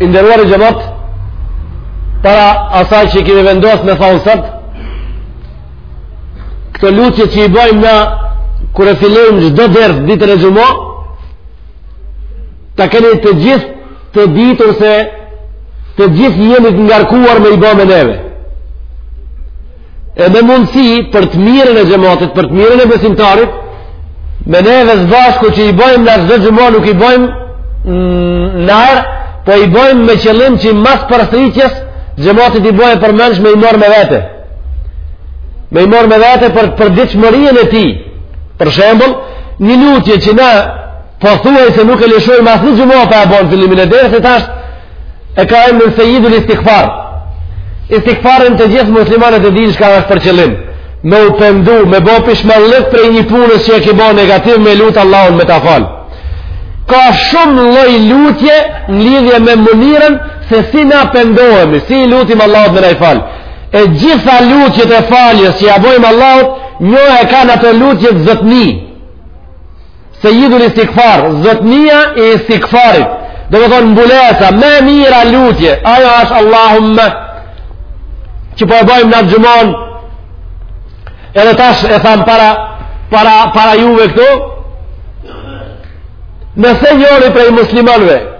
I nderuari xhemat, para asaj që i kemi vendos me thonë sot, këto lutje që i bojmë na kur e fillojmë çdo ders ditën e xhuma, ta keni të gjithë të ditur se të gjithë jeni të ngarkuar me i bo me neve. e me mundësi për të mirën e xhematit, për të mirën e besimtarit, me neve s'bashku që i bojmë na çdo xhuma nuk i bojmë në arë, po i bojmë me qëllim që mas përsëritjes xhemati t'i bojë përmendsh me i marrë me vete. Me i marrë me vete për, përditshmërinë e tij. Për shembull, një lutje që na pothuajse nuk e lëshojmë asnjë xhuma pa e bo në fillimin e dersit është e ka emën sejidul istigfar istigfarin të gjithë muslimanët e dinë shka është për qëllim me u pendu, me bo pishmallëk prej një punës që e ki bo negativ me lutë Allahun me ta falë ka shumë lloj lutje në lidhje me mënyrën se si na pendohemi si i lutemi Allahut me na i falë e gjitha lutjet e faljes që ja bojmë Allahut njo e kanë ato lutjet zotni Sejidul istigfar, zotnia e istigfarit, domethonë mbulesa, më e mira lutje, ajo është Allahumme, që po e bojmë na të xhuman, edhe tash e thamë para, para, para juve këtu, nëse njëri prej muslimanëve,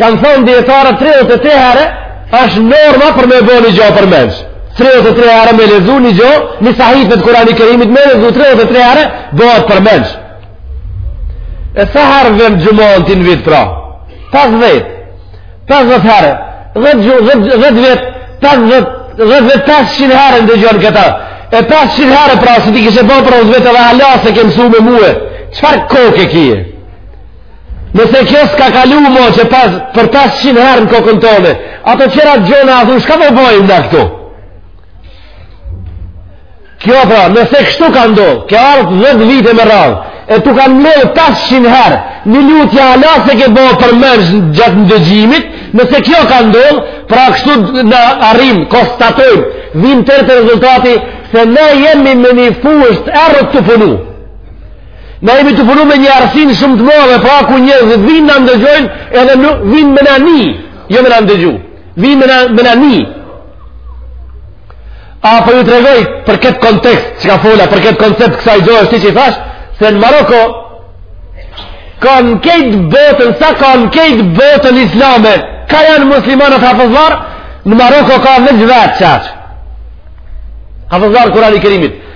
Kanë thonë dijetarët 33 herë, është norma për me bo një gjo përmendsh. 33 herë me lexu një gjo, një sahife t'Kurani Kerimit me lexu 33 herë, bëhet përmendsh. E sa herë vjen xhumanë ti në vit pra? 50, 50 herë, 10 vjet, 10 vjet, 50, 10 vjet, 500 herë ndëgjon këta. E 500 herë pra, se ti kështu e bo për 10 vjet dhe ala s'e ke mësu me mu. Çfarë koke ke? Nëse kjo s'ka kalu mo që pas, për 500 herë në kokën tone, ato tjerat gjona athu, shka po bojmë na këtu? Kjo pra, nëse kështu ka ndodh, ke ardhë 10 vite me radhë, e t'u kanë mbledh 500 herë, një lutje ala s'e ke bo përmendsh gjatë ndëgjimit, nëse kjo ka ndodh, pra kështu na arrijmë, konstatojmë, vijmë deri te rezultati, se ne jemi me një fushë t'errët tu punu. Na jemi tu punu me një errësinë shumë të madhe, pra ku njerëzit vijnë na ndëgjojnë, edhe na vijnë me na ni, jo me na ndëgju, vijnë me na, me na ni. A po ju tregoj për këtë kontekst, që ka fola, për këtë koncept kësaj gjoje është ti që i thashë, se në Maroko, ka në kejt botën, sa ka në kejt botën islame, ka janë muslimanët hafëzllarë, në Maroko ka veç vetë qaq hafëzllarë Kurani Kerimit.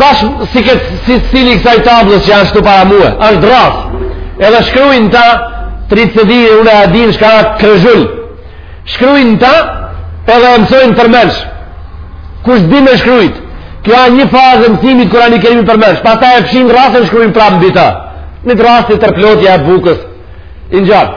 Bash si këtë, si stili i kësaj tablës që janë shtu para mue, asht rrasë. Edhe shkrujnë n'ta, t'rritë se di, une a e din, shka a krezhull. Shkrujnë n'ta, edhe e mësojnë përmendsh. Kush di me shkrujt? Kjo a një fazë e mësimit Kur'ani Kerimi përmendsh. Pastaj e fshin rrasën shkrujnë prapë mbi ta. Një rrasë si tërplotja e bukës. I ngjan.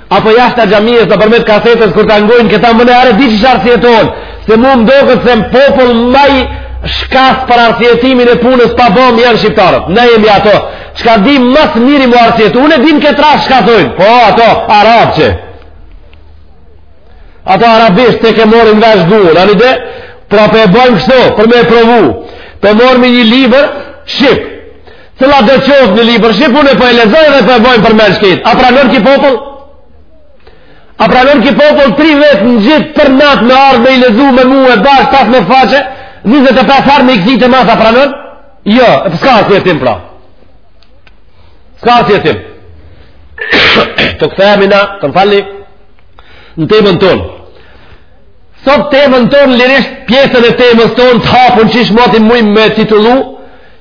apo jashta xhamisë nëpërmjet kasetës kur ta ngojnë këta me na ardhë diçka n'arsyetim se mu më doket se popull ma i shkathët për arsyetimin e punës pa bom janë shqiptarët ne jemi ato që dimë më së miri m'u arsyetu unë e di n'këtë rast shka thojnë po ato arabë që ato arabisht tek e morin vesh Kur'anin dhe pra po e bojmë kështu për me e provu po morim një liber shqip Cilido qoftë një libër shqip, unë po e lexoj dhe po e bojmë përmendsh krejt. A pranon ky popull? A pranon ky popull tri vetë me gjetë për natë me ardhë me i lexu me mue bashkë pas një faqe, 25 herë me i këzit e matë a pranon? Jo, e s'ka arsyetim pra. S'ka arsyetim. të kthehemi na, të më falni, në temën tonë. Sot temën tonë, lirisht pjesën e temës tonë, të hapën që ishë moti mujmë me titullu,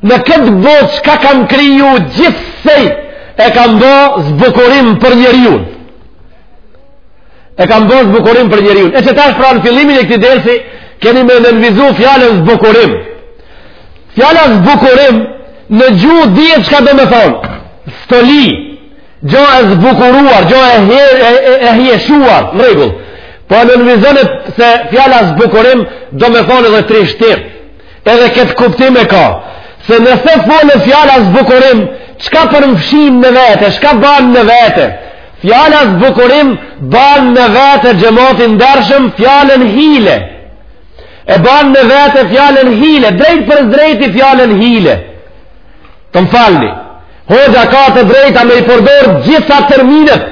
Në këtë botë çka kam kriju gjithsej, e kam bo zbukurim për njeriun. E kam bo zbukurim për njeriun. E qe tash pra në fillimin e këtij dersi, keni me nënvizu fjalën zbukurim. Fjala zbukurim në gjuhë dihet çka do me thonë. Stoli, gjo e zbukuruar, gjo e, he, e, e, e hjeshuar, në rregull. Po nënvizoni se fjala zbukurim do me thonë edhe trishtim. Edhe këtë kuptim e ka, se nëse folim fjala zbukurim, çka përmfshin në vete, çka ban në vete, fjala zbukurim ban në vete xhemat i ndershëm fjalën hile, e ban në vete fjalën hile, drejtpërdrejti fjalën hile, të më falni, Hoxha ka të drejtë me i përdor gjitha terminet,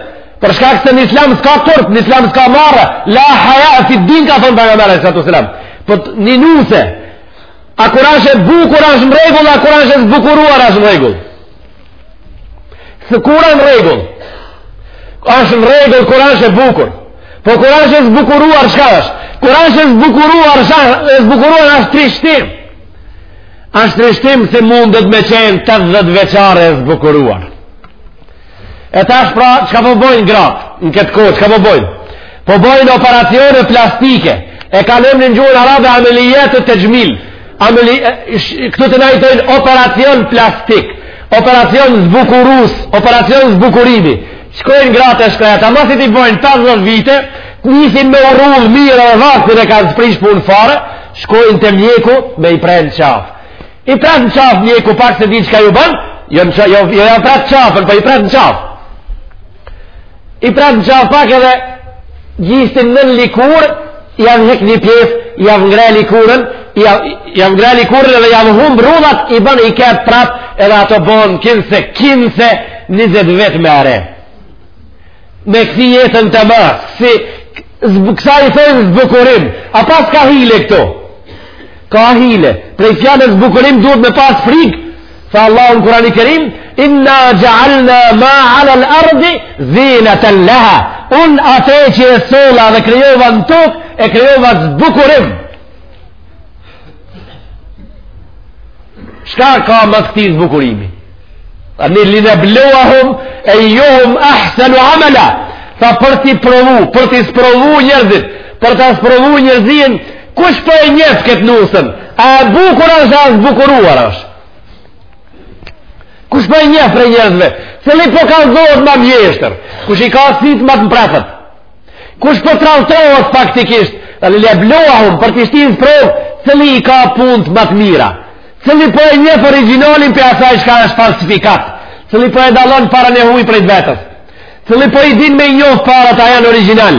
për shkak se në islam s'ka turp, në islam s'ka marre, la haja fid-din ka thonë pejgamberi alejhi salatu selam. Po një nuse, a kur asht e bukur asht në rregull, a kur asht e zbukuruar asht në rregull. Se kur asht në rregull, asht në rregull kur asht e bukur, po kur asht e zbukuruar shka asht, kur asht e zbukuruar asht, e zbukuruar asht trishtim. Asht trishtim se mundet me qenë tetëdhetë vjeçare e zbukuruar. E tash pra, çka po bojnë gratë, në këtë kohë, çka po bojnë? Po bojnë operacione plastike, e ka emnin n'gjuhën arabe amelijetu texhmil, ameli, këtu te na i thojnë operacion plastik, operacion zbukurus, operacion zbukurimi, Shkojnë gratë e shkreta, masi t'i bojnë 50 vite, nisin me u rrudh mirë dhe vaktin e kanë, s'prish punë fare, shkojnë te mjeku me i pre n'qafë. I pret n'qafë mjeku pak, s'e di çka ju bën, jo, jo, jo, jo jav pret qafën, po i pret n'qafë. I pret n'qafë pak edhe gjishtin nën likurë, Jav hek një pjesë, jav ngre likurën, jav ngre likurën edhe jav humb rrudhat, i bën, i kep prapë edhe ato bohen kinse, kinse, njëzet vjet ma e re. Me kthy jetën të masë, kësi, kësaj i thonë zbukurim, a paska hile këtu? Ka hile, prej fjalës zbukurim duhet me pas frikë, Tha Allahu në Kur'ani Kerim, "Inna ja'alna ma 'ala al-ardi zinatan laha." Un atë që e solla dhe krijova në tokë, e krijova zbukurim. Çka ka mas këtij zbukurimi? Ani linebluehum ejjuhum ahsenu amela Tha për t'i provu, për t'i sprovu njerzit, për ta sprovu njerzinë Kush po e njef këtë nusen? A e bukur është, a e zbukuruar është? Kush po e njef prej njerzve? Cili po kallzohet ma mjeshtër? Kush i ka sitë ma të mprefët? Kush po tradhtohet faktikisht? E linebluehum, për t'i shti në sprovë, cili i ka punët ma të mira? Cili po e njef origjinalin prej asaj çka është falsifikat? Cili po e dallon paranë e huj prej të vetes? Cili po i din me i njof paratë a janë origjinal?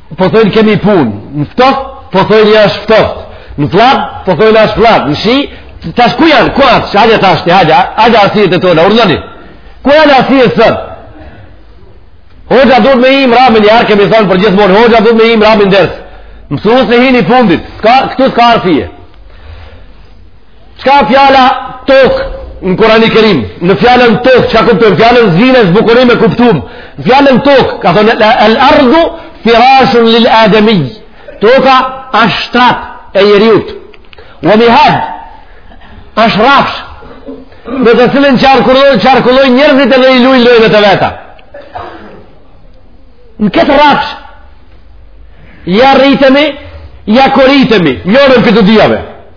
po thojnë kemi punë, në ftoht, po thojnë asht ftoht, në fllad, po thojnë asht fllad, në shi, tash ku janë, ku atë, hajde tash ti hajde, hajde arsyet e tona, urdhnoni, ku janë arsyet sot, hoxha duhet me hi i mrami, jav kemi thonë përgjithmonë, hoxha duhet me hi i mrami në ders, mësuesi hin i fundit, s'ka, këtu s'ka arsye, Çka fjala tokë në Kurani Kerim? Në fjalën tokë, çka kuptojmë? Fjalën zine, zbukurim e kuptum. Në fjalën tokë, ka thonë, el ardu firashun lil ademi. Toka është shtrat i njeriut. Wa mihad, është rafsh. Në të cilin qarkullojnë, qarkullojnë njerëzit edhe i lujnë lojnat e veta. Në këtë rafsh, ja rritemi, ja koritemi, njërën prej të dyjave.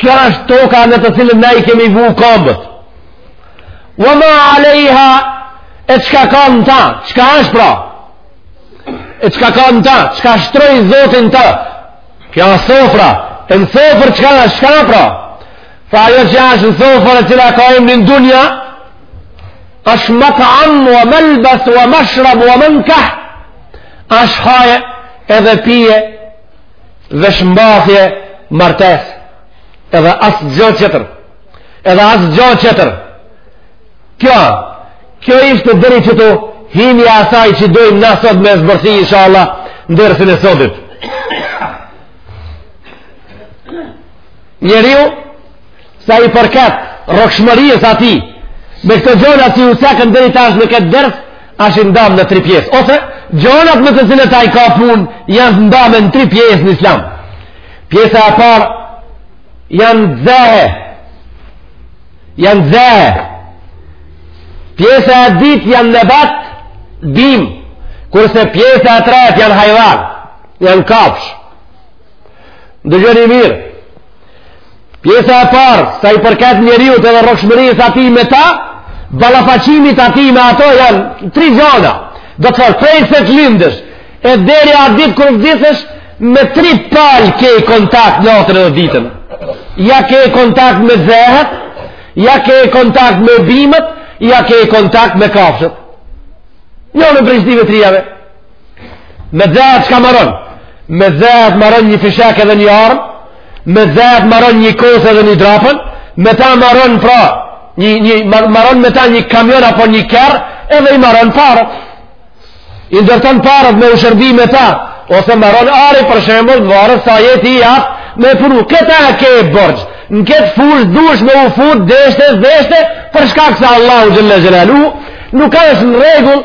Kjo është toka në të cilën ne i kemi vu kombët. Wa ma alejha e çka ka në ta, çka është pra? E çka ka në ta, çka shtroi Zoti në ta? Kjo është sofra, e në sofër çka është, çka pra? Pra ajo që është në sofër e cila ka emën dunja, është mat'am, wa melbes, wa meshreb, wa menkeh, është haje edhe pije, veshmbathje martesë edhe asgjo qetër edhe asgjo qetër kjo kjo ishte deri që t'i himi asaj që dojmë na sot me zbërthi inshallah në dersin e sotit njeriu Sa i përket rrokshmërisë së tij, me këto gjona që u cekën deri tash në këtë ders, asht i ndam në tri pjesë. Ose, gjonat me të cilat ai ka punë, janë ndam në tri pjesë në islam. Pjesa e parë, janë xehe. Janë xehe. Pjesa e ditë janë nebat, bimë. Kurse pjesa e tretë janë hajvanë, janë kafshë. Dëgjoni mirë, Pjesa e parë, sa i përket njeriut edhe rrokshmërisë së tij me ta, ballafaqimit të tij me ato janë tri gjona. Do të thotë, prej se të lindësh, e deri atë ditë kur vdisësh, me tri palë ke kontakt natën edhe ditën. Ja ke kontakt me xehet, ja ke kontakt me bimët, ja ke kontakt me kafshët. Njërën prej qitine trijave. me xehet çka maron me xehet maron një fishek edhe një armë me xehet maron një kosë edhe një drapën me ta maron pra një, një, maron me ta një kamion apo një kerr edhe i maron paret i ndërton paret me u shërbi me ta ose maron ari për shembull varet sa je ti i aftë me punu këta e ke e borxh në këtë fushë duhesh me u fut deshte, s'deshte për shkak se Allahu xhelle xhelaluhu nuk ka është në rregull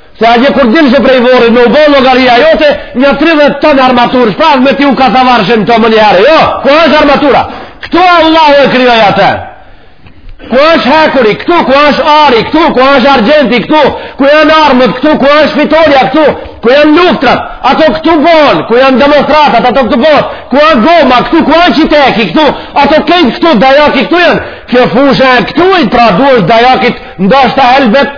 Se a gjë kur dilshe prej vorrit me u bo llogaria jote, një 30 ton armaturë, shpaz me ti u ka sa varëshem të më njëherë, jo, ku është armatura? Këtu Allahu e krijoi atë. Ku është hekuri, këtu, ku është ari, këtu, ku është argjendi, këtu, ku janë armët, këtu, ku është fitorja, këtu, ku janë luftrat, ato këtu bon, ku janë demonstratat, ato këtu bon, ku janë goma, këtu, ku janë qiteki, këtu, ato krejt këtu, dajaki këtu janë, kjo fushë e këtu i pra duhesh dajakit, ndashta helbet,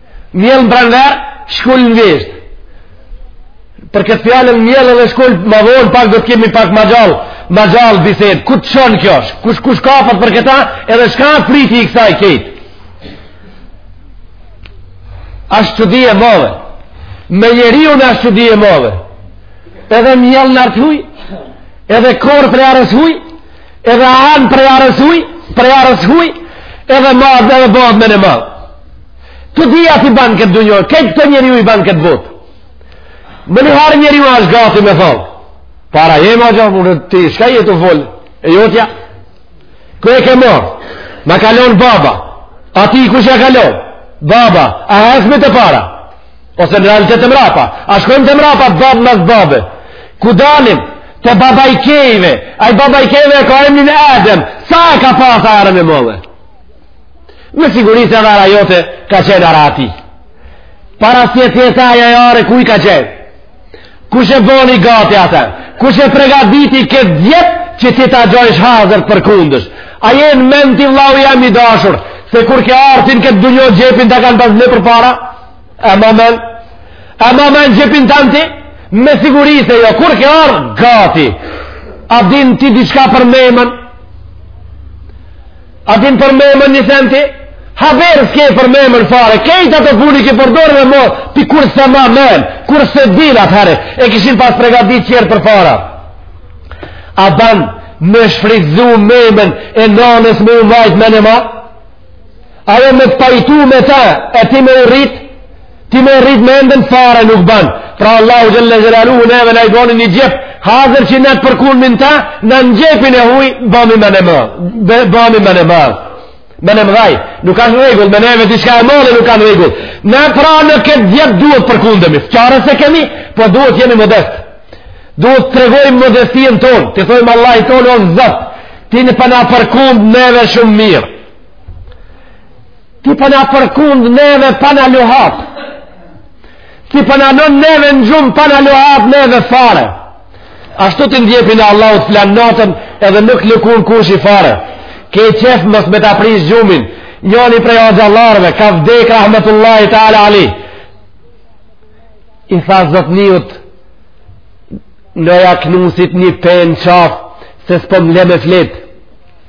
Mjell në pranverë, shkul në vjeshtë. Për këtë fjalën mjell edhe shkul, ma vonë pak do të kemi pak ma gjallë, ma gjallë bisedë. Ku të çon kjo është? Kush, kush ka për këta edhe çka friti i kësaj krejt? Asht çudi e madhe me njeriun, asht çudi e madhe. Edhe mjell në arë t'huj, edhe korr prej arës huj, edhe han prej arës huj, prej arës huj, edhe madhe edhe bahet mendjemadh. Këto dyja t'i banë këtë dunjo, këto të njeriut i banë këtë botë. Menjëherë njeriu ashtë gati me thonë. Po ara jeme gjo, more ti, shka je tu folë? E jotja? Ku e ke marrë? Ma ka lonë baba. Atij kush ja ka lonë? Baba, a hecim te para? Ose në realitet te mrapa. A shkojmë te mrapa, babë mas babë. Ku dalim? Te baba i kejve. Ai baba i kejve e ka emnin Adem. Sa e ka pasë arën e madhe? Me siguri se edhe ara jote ka qenë ara e atij. Para si e tjeta aja arë e kujt ka qenë. Kush e boni gati ata? Kush e pregaditi këtë djep që ti ta gjojsh hazër përkundesh? A je në men ti vllau jem i dashur, se kur ke ardhë n'këtë dunjo gjepin ta kanë pas ble përpara? E ma men? E ma men gjepin tan ti? Me siguri se jo, kur ke ardhë gati? A din ti diçka për memën? A din për memën një sen ti? Haber s'ke për memën fare, kejt ato punë i ke përdorë edhe mo, po kur s'e ma men, kur s'e din atëherë, e kishin pas pregatit qërë përpara. A ban me shfrytëzu memën e nanës me u majtë menmadh? Ajo me të pajtu me ta, e ti me u rritë? Ti me rrit me menden fare nuk ban. Pra Allahu Xhele Xhelaluhu neve na e boni një gjep. Hazër që ne të përkundmi n'ta, ne në gjepin e huj, bahmi menmë. Bahmi menmë. Menmëdhaj. Nuk ashtë regull, me neve të shka e madhe nuk ashtë regull. Ne pra në këtë gjep duhet përkundemi. Çare s'e kemi, po duhet jemi modest. Duhet të tregojmë modestien ton. Të thojmë Allahi ton o Zot. Ti po na përkun neve shumë mirë. Ti po na përkund neve pa na luhat. Ti po na vnon neve në gjumë pa na luhat neve fare. Ashtu ti n'djepin e Allahut flen natën edhe nuk lëkun kushi fare. Ke qef mos me ta prish gjumin. Njoni prej hoxhallarve, ka vdek rahmetullahi teala alejhi. I tha zotniut, vnoja knusit një pe n'qaf, se s'po m' le me fletë.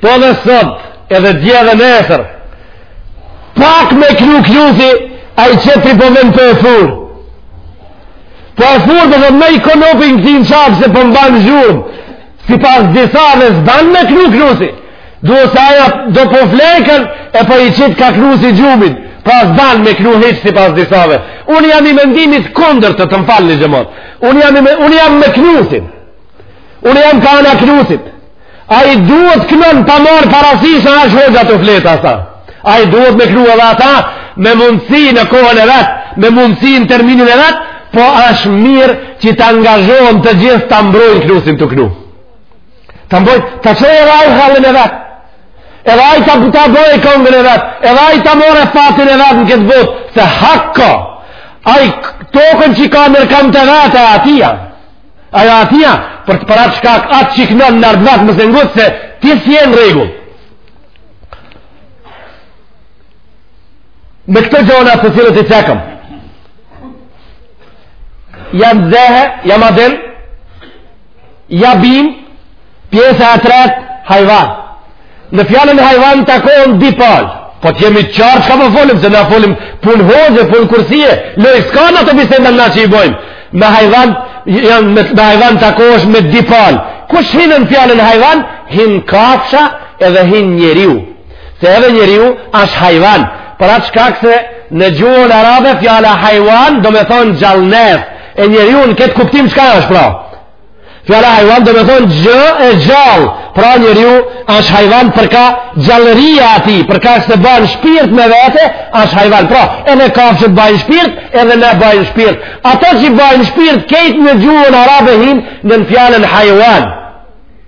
Po edhe sot, edhe dje edhe nesër, pak me knu knusi, ai tjetri po vend po e furë. Po e furë dhe dhe me një konop këtij në qafë se po m'banë zhurmë, sipas disave s'banë me knu knusi. Duhet se aja do po flejken, e po ia qetka knusi gjumin pra s'ban me knu hiç sipas disave. Unë jam i mendimit kundër të të m'falë një xhemat. Unë jam, me, unë jam me knusin. Unë jam kah ana knusit. Ai duhet knon pa marrë parasysh a është hoxha tu fletë a s'a. Ai duhet me knu edhe atë me mundësi në kohën e vet, me mundësi në terminin e vet, po është mirë që të angazhohen të gjithë ta mbrojnë knusin të knu. Ta mbrojnë, ta qajë ai hallin e vet, e ai ta bojë kongën e vet, e ai ta marrë fatin e vet në këtë botë, se hakko, ai tokën që ka nër kamë të vet e atij, Ajo atija, për të, për atë shkak, atë që i kënon në ardhvat mos u ngut se ti s'je në regull. Me këto gjona të cilat i cekëm. Jam dhehe, jam adem, jam bimë, Pjesa e tretë, hajvan. Në fjalën hajvan takohen dy palë. Po të jemi të qartë çka po folim, se na folim punë hoxhe, punë qyrsie. Lojë s'ka në ato biseda na që i bojmë. Me hajvan, janë me, me hajvan takohesh me dy palë. Kush hin në fjalën hajvan? Hin kafsha edhe hin njeriu. Se edhe njeriu është hajvan. Për atë shkak se në gjuhën arabe fjala hajvan domethonë gjallnesë. E njeriu në këtë kuptim çka është pra? Fjala hajvan domethonë gjë e gjallë, pra njeriu është hajvan për kah gjallëria e atij, për kah se ban shpirt me vete, është hajvan. Pra, edhe kafshët bajnë shpirt, edhe ne bajnë shpirt. Ato që bajnë shpirt, krejt në gjuhën arabe hinë nën fjalën hajvan.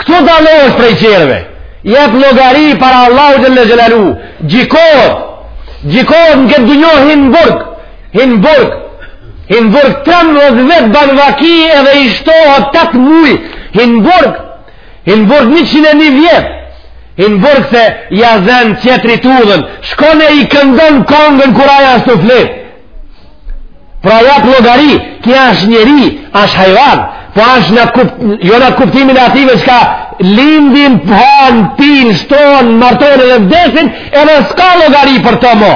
Këtu dallohet prej tjerëve, jep llogari para Allahu xhele xhelaluhu, gjykohet, gjykohet në këtë dunjo hin n'burg, hin n'burg, hin n'burg tremëdhetë vjet ban vaki edhe i shtohet tetë muj, hin n'burg, hin n'burg njëqind e një vjet, hin n'burg se ja zen tjetrit udhën, shkon e i këndon kongën kur ai asht tu fletë, Pra jap llogari, ky është njeri, është hajvan, po është në kup, jo në kuptimin e atyve çka lindin, po hanë, pinë, shtohen, martohen dhe vdesin, edhe s'ka llogari për to mo.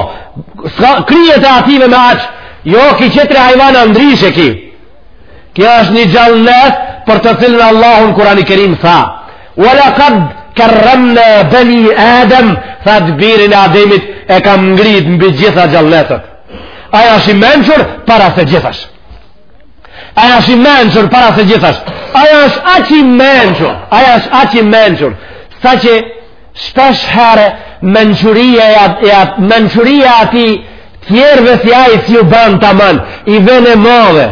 S'ka, kryhet e atyve me aq, jo ky tjetër hajvan a ndryshe ky. Kjo është një gjallnesë për të cilën Allahu n'Kurani Kerim tha. Wa laqad karramna bani Adam tha birin e Ademit e kam ngrit mbi gjitha gjallnesat. Ai është i mençur para së gjithash. Ai është i mençur para së gjithash. Ai është aq i mençur, ai është aq i mençur sa që Shpeshherë mençuria e atë, mençuria e atij tjerëve si ai s'ju ban taman, i vjen e madhe,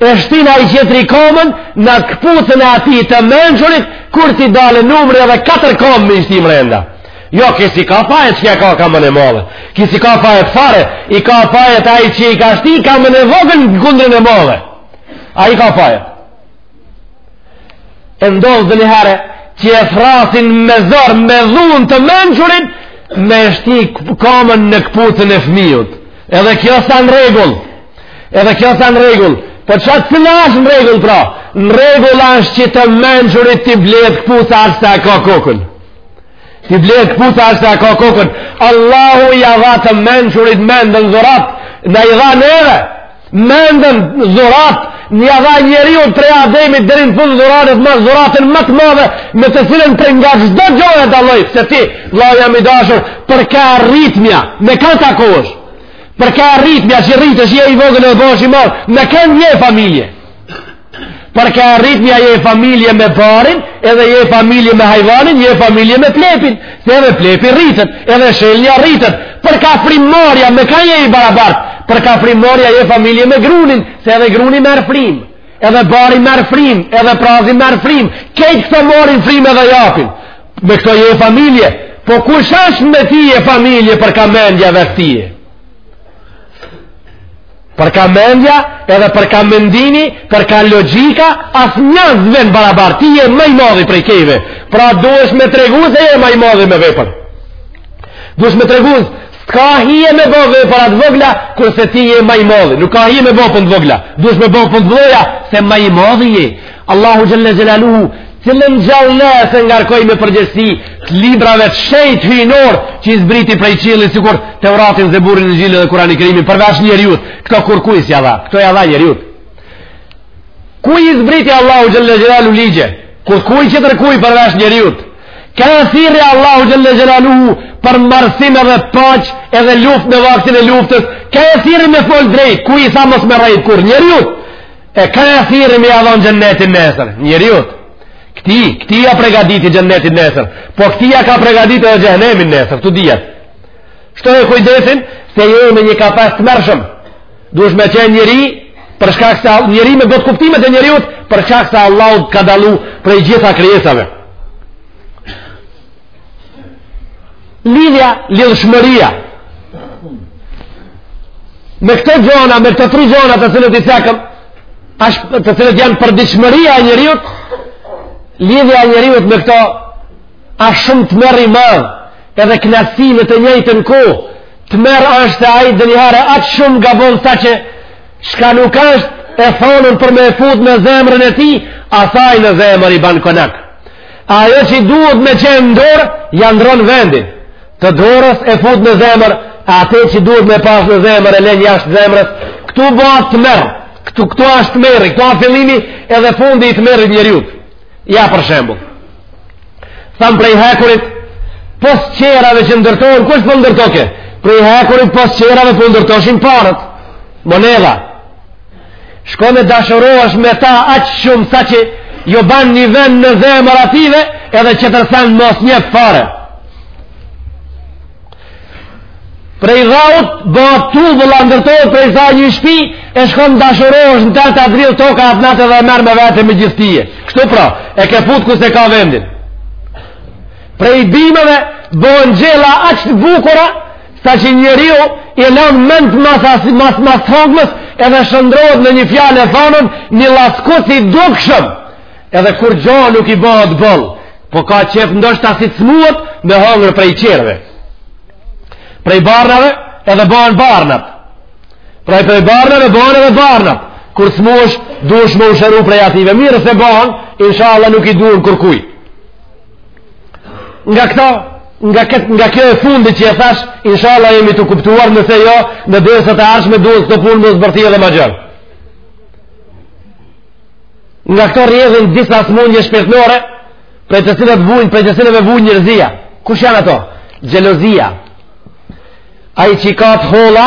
e shtin ai tjetri komën në këpucën e atij të mençurit, kur t'i dalë numri edhe katër komë me i shti mrenda. Jo, ky s'i ka fajet që e ka kamën e madhe, ky s'i ka fajet fare, i ka fajet ai që e ka shti kamën e vogël në kundrën e madhe. Ai ka fajet. e ndodh ndonjëherë që e rrasin me zor me dhunë të mençurin me shti kamën në këpucën e fmiut edhe kjo s'a në rregull edhe kjo s'a në rregull po ça cila është në rregull pra në rregull është që të mençurit t'i blehet këpuca aq sa e ka kokën t'i blehet këpuca aq sa e ka kokën Allahu ia dha të mençurit mendën dhuratë na i dha neve Mendën dhuratë ia dha njeriut prej Ademit deri në fund dhuratën ma dhuratën ma të madhe me të cilën prej nga çdo gjoje e dalloi se ti vllau jem i dashur për ka rritmja me ka takohesh për ka rritmja që rritesh je i vogël e bohesh i madh me kan je familje Për ka rritmja je familje me barin, edhe je familje me hajvanin, je familje me plepin. Se edhe plepi rritet, edhe shelnja rritet. Për ka frimmarrja me ka je i barabartë. Për ka frimmarrja je familje me grunin, se edhe gruni merr frim. Edhe bari merr frim, edhe prasi merr frim. Krejt këto marrin frim edhe japin. Me këto je familje. Po kush asht me ti je familje për ka mendja dhe vetëdija? Për ka mendja edhe për ka mendimi, për ka logika, asnjë s'vjen barabar, ti je ma i madhi prej krejve. Pra duhesh me tregu se je ma i madhi me vepër. Duhesh me tregu s'ka hije me bo vepra të vogla, kurse ti je ma i madhi. Nuk ka hije me bo punë të vogla. Duhesh me bo punë të mdhoja, se ma i madhi je. Allahu Xhelle Xhelaluhu, cilën gjallesë e ngarkoi me përgjegjësi të librave të shejtë hyjnorë që i zbriti prej qiellit sikur Tevratin Zeburin Inxhilin dhe Kurani Kerimin përveç njeriut këto kurkujt s'ia dha këto ia dha njeriut kujt i zbriti Allahu xhelle xhelaluhu ligje kurkujt qetër kujt përveç njeriut ka thirri Allahu xhelle xhelaluhu për mirësi edhe paqe edhe luftë në vaktin e luftës ka thirri me fol drejt kujt i tha mos me rrejt kur njeriut E ka e thirri me ia dhon xhennetin nesër, njeriut. Këtij, këtij ia pregaditi xhennetin nesër, po këtij ia ka pregadit edhe xhehnemin nesër, këtu dije. Shtoje kujdesin, se je me një kapacitet të tmerrshëm. Duhesh me qenë njeri, për shkak se njeri me plot kuptimet e njeriut, për shkak se Allahu ka dallu prej gjitha krijesave. Lidhja, lidhshmëria. Me këto gjona, me këto tri gjona të cilët i cekëm, të cilët janë përditshmëria e njeriut, lidhja e njeriut me këto, a shumë tmerr i madh, edhe knaqsi në të njëjtën kohë, tmerr është se ai ndonjëherë, aq shumë gabon sa që çka nuk është e thonën për me e fut në zemrën e tij, asaj në zemër i ban konak. Ajo që duhet me qenë n'dorë, ja ndrron vendin. Të dorës e fut në zemër, atë që duhet me pas në zemër e len jashtë zemrës, këtu bahet tmerr, këtu, këtu ashtë tmerri, këtu a fillimi edhe fundi i tmerrit njeriut. Ja për shembu. Tham prej hekurit, pos tjerave që ndërtohen, kush po ndërtoke? Prej hekurit pos tjerave po ndërtoshin paret, monedha, Shkon e dashurohesh me ta aq shumë saqë ju ban një vend në zemër atyve edhe që tjerët s'e masin hiç fare. Prej dhaut, bohet tulla ndërtohet prej saj një shpi, e shkon dashurohesh në ta, ta dridh toka atë natë edhe merr me vete me gjithtije. Kështu pra, e ke fut ku se ka vendin. Prej bimeve, bohen gjella aq të bukura, Saqë njeriu i lan mend mas mas mas hongës edhe shndrohet në një fjalë e thonën një llaskuc i dukshëm. Edhe kur gjo nuk i bahet boll, po ka qejf ndoshta si i smuet me hongër prej tjerve. Prej barnave edhe bahen barnat. Prej prej barnave bahen edhe barnat. Kur smuesh, duhesh me u shëru prej atyve. Mirë se bëhen, inshallah nuk i duhen kurkuj. nga këta nga kët nga kjo e fundit që e thash inshallah jemi të kuptuar nëse jo në dersat e ardhshme duhet kto punë me zbërthy edhe ma gjerë nga këto rrjedhin disa smundje shpirtënore prej të cilët vujn prej të cilëve vujn njerëzia kush janë ato xhelozia ai që i ka të holla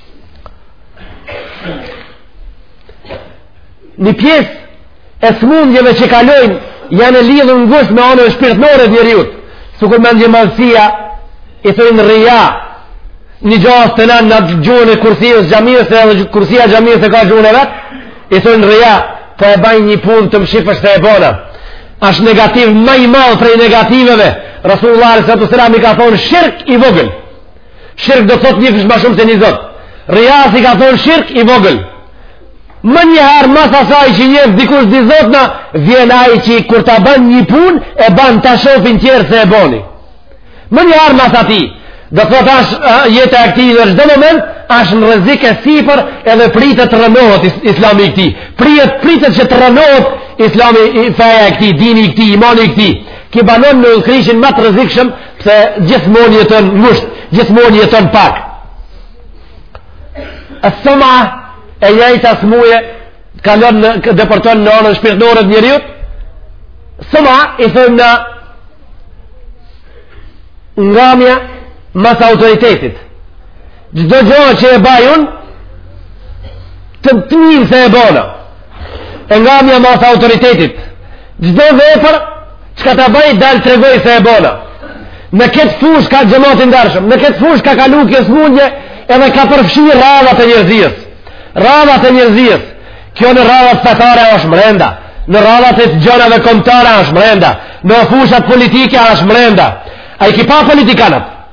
Një pjesë e smundjeve që kalojnë janë e lidhur ngusht me anën shpirtnore të njeriut. Sikur mendjemadhësia, i thojnë rija, n'gjuhë të tonën në gjuhën e kursisë xhamisë dhe dhe kursija xhamisë e ka gjuhën e vet, i thojnë rija, po e baj një punë të m'shihsh se e bona. Ashtë negativ ma i madh prej negativeve, Resulullahi alejhi selatu selam i ka thonë shirk i vogël. Shirk do thot me njeh ma shumë se një zot. Rijas i ka thonë shirk i vogël. Menjëherë mas asaj që njef dikush dy zotna, vjen aji që kur ta ban një pun, e ban ta shofin tjerë se e boni. Menjëherë mas ati, do thot asht jeta e këti dhe çdo moment, asht në rrezik e sipër edhe pritet të rrënohet islami i këti. Pritet, pritet që të rrënohet islami, feja e këti, dini i këti, imani i këti. Ky banon në udhëkryqin ma të rrezikshëm Pse gjithmonë jeton ngusht, gjithmonë jeton pak. Asht e njajta smuje kalon, depërton në anën shpirtënore të njeriut. Soma i thojm na ngamja mas autoritetit. Çdo gjë që e baj un të dinë se e bona. E ngamja mas autoritetit. Çdo vepër Çka ta bëj dal tregoj se e bona. Në këtë fushë ka xhemat i ndershëm, në këtë fushë ka kalu kjo smundje edhe ka përfshi radhat e njerëzisë. Radhat e njerëzisë. Kjo në radhat fetare është mrenda, në radhat e të gjonave komtare është mrenda, në fushat politike është mrenda. A i ki pa politikanët?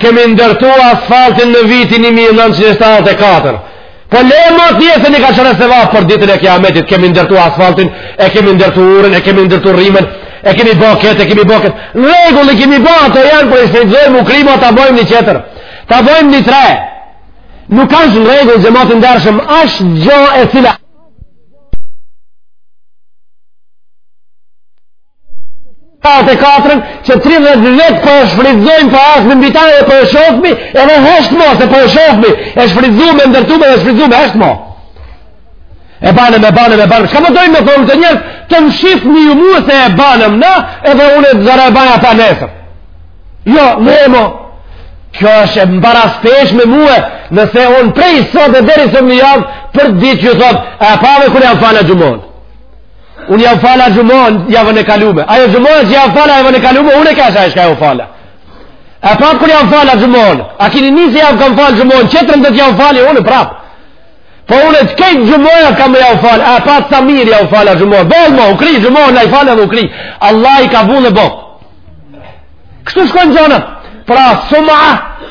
kemi ndërtu asfaltin në vitin 1974. Po le më të jesë një ka qëre sevap për ditën e kiametit, kemi ndërtu asfaltin, e kemi ndërtu urën, e kemi ndërtu rrimën, e kemi bo këtë, e kemi bo këtë. Në rregull i kemi bo ato janë, por po i shfritëzojmë u kri mo, ta bojmë një qetër, ta bojmë një të re. Nuk asht në rregull, xhemat i ndershëm, ashtë gjo e cila. Të katërën, që 30 vjet për po e shfritëzojmë, për po asë në mbitarë e për po e shofëmi, e ne hesht mo, se për e shofëmi, e shfridzume, ndërtume, e shfridzume, heshtë mo. E banë, e banë, e banë, çka më dojnë me thonë të njërë, të më shifni ju mua se e banëm ne, edhe unë e të zara e banë ata nesër. Jo, në e mo, kjo është e mbara spesh me mua, nëse unë prej sot e deri sa një javë, për ditë që thotë, e pave kur jam falë e xhumonë. Unë jam fala xhumon javën e kalume. Ajo xhuma që jam fala javën e kalume, unë e kasha e shka jo fala. E prapë kur jam fala xhumon, a kini ni se jam kam falë xhumon, qetrën dhe të jam fali, unë e prapë. Po unë e këtë xhumon, kam me jam fala, e prapë sa mirë jam fala xhumon. Boll mo, u kri xhumon, la i fala dhe u kri. Allahu i ka vunë e boll. Kështu shkojnë gjonët. Pra, suma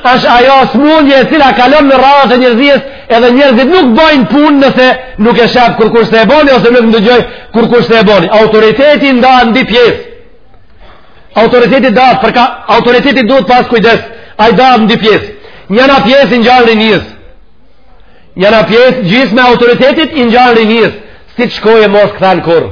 është ajo smundje e cila kalon në radhët e njerëzisë edhe njerëzit nuk bojnë punë nëse nuk e sheh kurkush se e boni ose nuk ndëgjoj kurkush se e boni. Autoriteti ndahet në di pjesë. Autoriteti dahet, për çka autoriteti duhet pas kujdes, ai dahet në di pjesë. Njëna pjesë i ngjan rinisë. Njëna pjesë gjisma e autoritetit i ngjan rinisë. Si të shkojë mo s'kthehet kurrë.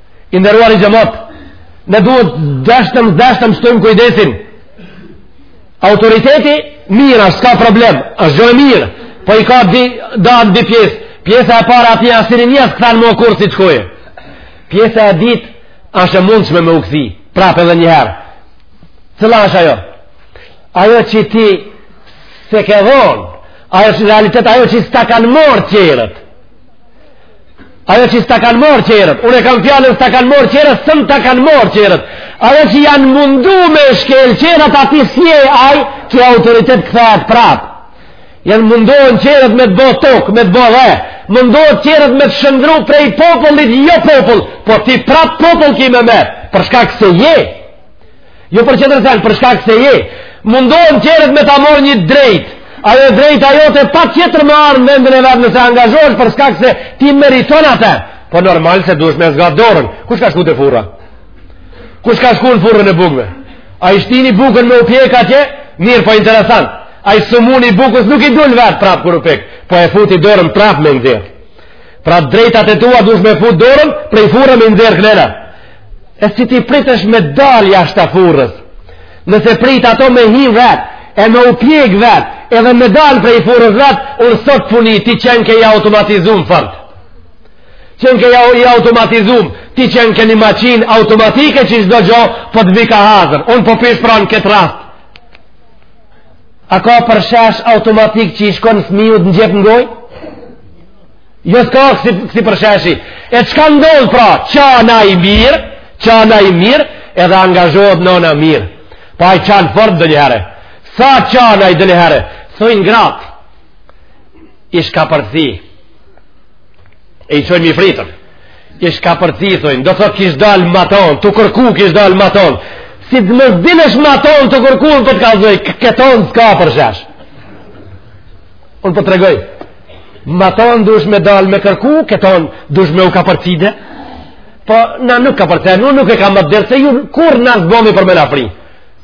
I nderuari xhemat, ne duhet deshtëm, s'deshtëm, shtojmë kujdesin. Autoriteti, mirë asht, s'ka problem, është gjo e mirë, po i ka di, dahet në di pjesë. Pjesa e parë ati asi rinisë, s'kthehet mo kurrë si t'shkojë. Pjesa e ditë, është e mundshme me u kthi, prapë edhe njëherë. Cila është ajo? Ajo që ti s'e ke dhonë, ajo që në realitet, ajo që s'ta kanë marrë tjerët. Ajo që s'ta kanë marrë tjerët, unë e kam fjalën s'ta kanë marrë tjerët, se n'ta kanë marrë tjerët. Ajo që janë mundu me shkel tjerët e ti s'je ai, që autoritet kthehet prapë. Janë mundohen tjerët me të bo tokë, me të bo dhe, mundohet tjerët me të shëndru prej popullit, jo popull, po ti prapë popull ki me met, për shkak se je, Jo për tjetër sen, për shkak se je. Mundohen tjerët me ta marrë një drejt. Ajo e drejt ajo të patjetër me ardh në vendin e vet nëse angazhohesh për shkak se ti meriton atë. Po normal se duhesh me zgat dorën. Kush ka shku te furra? Kush ka shku në furrën e bukëve? Ai shtini bukën me u pjek atje. Mirë, po interesant. Ai somuni i bukës nuk i dul vetë prapë kur u pjek. Po e futi dorën prapë me në Pra drejtat e tua duhesh me fut dorën, prej furrës me nxjerr këndena. E si ti pritesh me dal jashtë furrës? Nëse prit ato me hi vet, e me u pjek vet, edhe me dal prej furrës vet, unë sot puni ti qenke i automatizum fort. Qenke i automatizum, ti qenke një maqinë automatike që çdo gjë po të vika hazër. Unë po pyes pra në këtë rast. A ka përshesh automatik që i shkon fëmijët në gjep n'goj? Jo s'ka kësi, kësi përsheshi. E çka ndodh pra, qan ai mirë, qan ai mirë, edhe angazhohet nëna mirë. Po ai qan fort ndonjëherë. Sa qan ai ndonjëherë, thojnë gratë, ish kapërci, e i çojnë mi fritën, ish kapërci, thojnë, do thot kish dalë matanë, tu kërku kish dalë matanë, si të mos dilesh matanë tu kërku, po të kallzoj, këtanë s'ka përshesh. Unë po tregoj. Matanë duhesh me dalë me kërku, këtanë duhesh me u kapërci de, po na nuk kapërci de, nuk, nuk e kam atë dert, se ju kurrë na s'bomi për me na fri,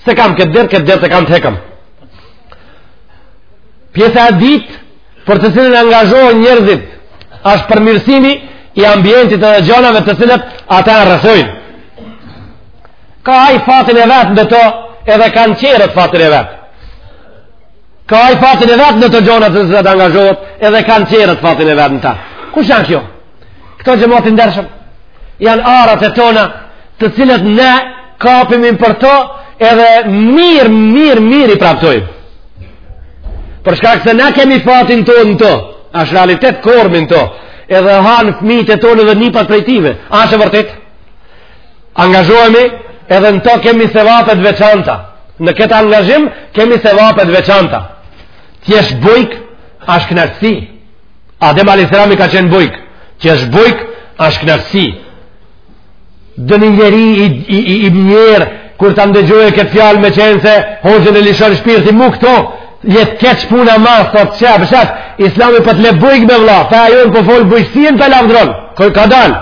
s'e kam këtë dert, këtë dert s'e kam të hekëm. Pjesa e dytë, për të cilën angazhohen njerëzit, është përmirësimi i ambientit dhe gjonave të cilat ata i rrethojnë. Ka ai fatin e vet në to, edhe kanë tjerët fatin e vet. Ka ai fatin e vet në to gjona të cilat angazhohet, edhe kanë tjerët fatin e vet në ta. Kush janë kjo? Këto xhemat i ndershëm janë arat e tona, të cilat ne kapemi për to, edhe mirë, mirë, mirë i praptojmë. Për shkak se ne kemi fatin tonë në to, është realitet korrim në to, edhe hanë fëmijët e tonë dhe nipat prej tive. A është e vërtetë? Angazhohemi edhe në to kemi sevapet e veçanta. Në këtë angazhim kemi sevapet e veçanta. Të jesh bujk, ashtë kënaqësi. Adem alejhi selam ka qenë bujk. Të jesh bujk, ashtë kënaqësi. Ndonjë njeri i, i, i, i mjerë, kur të ndëgjojë këtë fjalë meqenëse hoxhën e lishon shpirti mu këto, jetë keq puna ma, thot që, përshat, islami po të le bujk more vlla, tha e jonë po folë bujqësinë po e lavdron, kur ka dalë,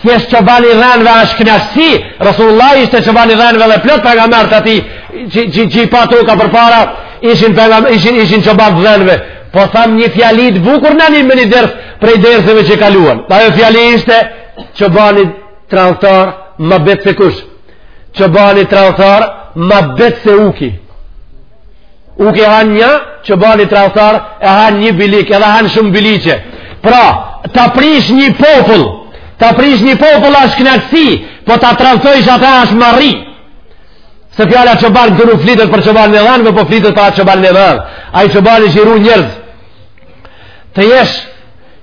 Të jesh çoban i dhenve asht knaqësi, Rasulullahi ishte çoban i dhenve dhe plot pejgamerët atij, që, që, që i pat ka përpara, ishin, për nga, ishin, ishin çoban t'dhenve. Po tham një fjali t'bukur në një në një ders prej derseve që kaluan. Ajo fjali ishte çobani tradhtar ma bet se kush. Çobani tradhtar ma bet se uki. Uki han një, çobani tradhtar e han një bilik, edhe han shumë biliqe. Pra, ta prijsh një popull, ta prijsh një popull asht knaqsi, po ta tradhtojsh atë asht marri. Se fjala çoban këtu flitet për çoban dhenve, apo flitet për çoban dhenve. Ai çoban është i rrugë njerëz. Të jesh